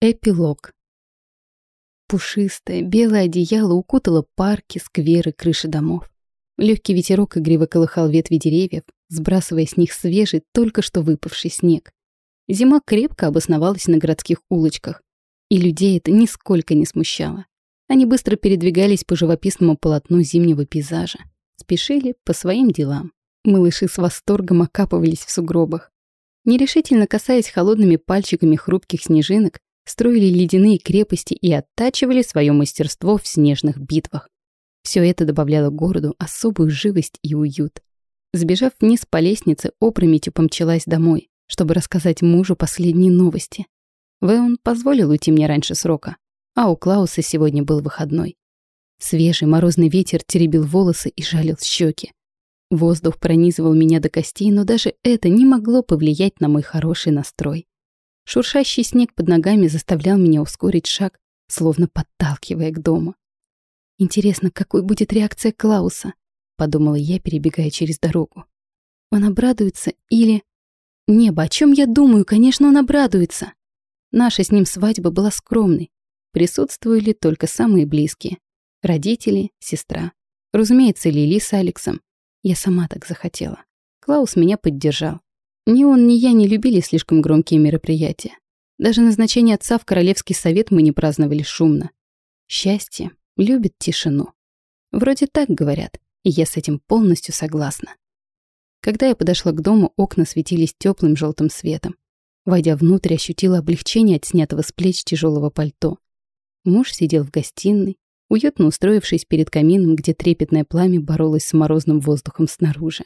Эпилог. Пушистое белое одеяло укутало парки, скверы, крыши домов. Легкий ветерок игриво колыхал ветви деревьев, сбрасывая с них свежий, только что выпавший снег. Зима крепко обосновалась на городских улочках, и людей это нисколько не смущало. Они быстро передвигались по живописному полотну зимнего пейзажа, спешили по своим делам. Малыши с восторгом окапывались в сугробах. Нерешительно касаясь холодными пальчиками хрупких снежинок, строили ледяные крепости и оттачивали свое мастерство в снежных битвах. Все это добавляло городу особую живость и уют. Сбежав вниз по лестнице, опрометью помчалась домой, чтобы рассказать мужу последние новости. Вэон позволил уйти мне раньше срока, а у Клауса сегодня был выходной. Свежий морозный ветер теребил волосы и жалил щеки. Воздух пронизывал меня до костей, но даже это не могло повлиять на мой хороший настрой. Шуршащий снег под ногами заставлял меня ускорить шаг, словно подталкивая к дому. «Интересно, какой будет реакция Клауса?» — подумала я, перебегая через дорогу. «Он обрадуется или...» «Небо, о чем я думаю? Конечно, он обрадуется!» Наша с ним свадьба была скромной. Присутствовали только самые близкие. Родители, сестра. Разумеется, Лили с Алексом. Я сама так захотела. Клаус меня поддержал. Ни он, ни я не любили слишком громкие мероприятия. Даже назначение отца в Королевский совет мы не праздновали шумно. Счастье любит тишину. Вроде так говорят, и я с этим полностью согласна. Когда я подошла к дому, окна светились теплым желтым светом. Войдя внутрь, ощутила облегчение от снятого с плеч тяжелого пальто. Муж сидел в гостиной, уютно устроившись перед камином, где трепетное пламя боролось с морозным воздухом снаружи.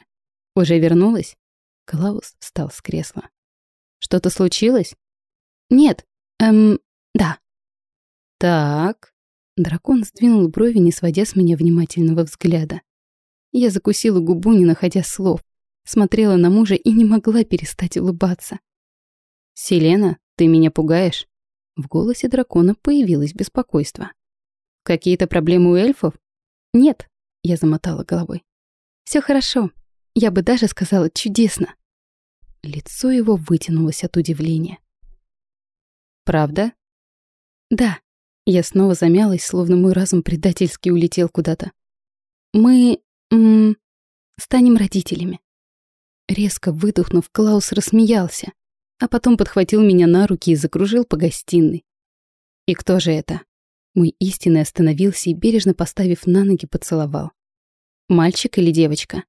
«Уже вернулась?» Клаус встал с кресла. «Что-то случилось?» «Нет, эм, да». «Так...» Дракон сдвинул брови, не сводя с меня внимательного взгляда. Я закусила губу, не находя слов, смотрела на мужа и не могла перестать улыбаться. «Селена, ты меня пугаешь?» В голосе дракона появилось беспокойство. «Какие-то проблемы у эльфов?» «Нет», — я замотала головой. Все хорошо, я бы даже сказала чудесно. Лицо его вытянулось от удивления. «Правда?» «Да». Я снова замялась, словно мой разум предательски улетел куда-то. «Мы... М станем родителями». Резко выдохнув, Клаус рассмеялся, а потом подхватил меня на руки и закружил по гостиной. «И кто же это?» Мой истинный остановился и, бережно поставив на ноги, поцеловал. «Мальчик или девочка?»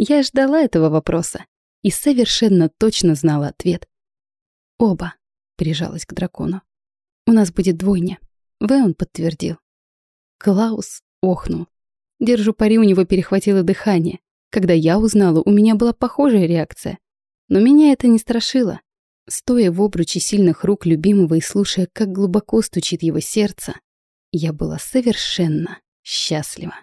Я ждала этого вопроса и совершенно точно знала ответ. «Оба», — прижалась к дракону. «У нас будет двойня», — Вэон подтвердил. Клаус охнул. Держу пари, у него перехватило дыхание. Когда я узнала, у меня была похожая реакция. Но меня это не страшило. Стоя в обруче сильных рук любимого и слушая, как глубоко стучит его сердце, я была совершенно счастлива.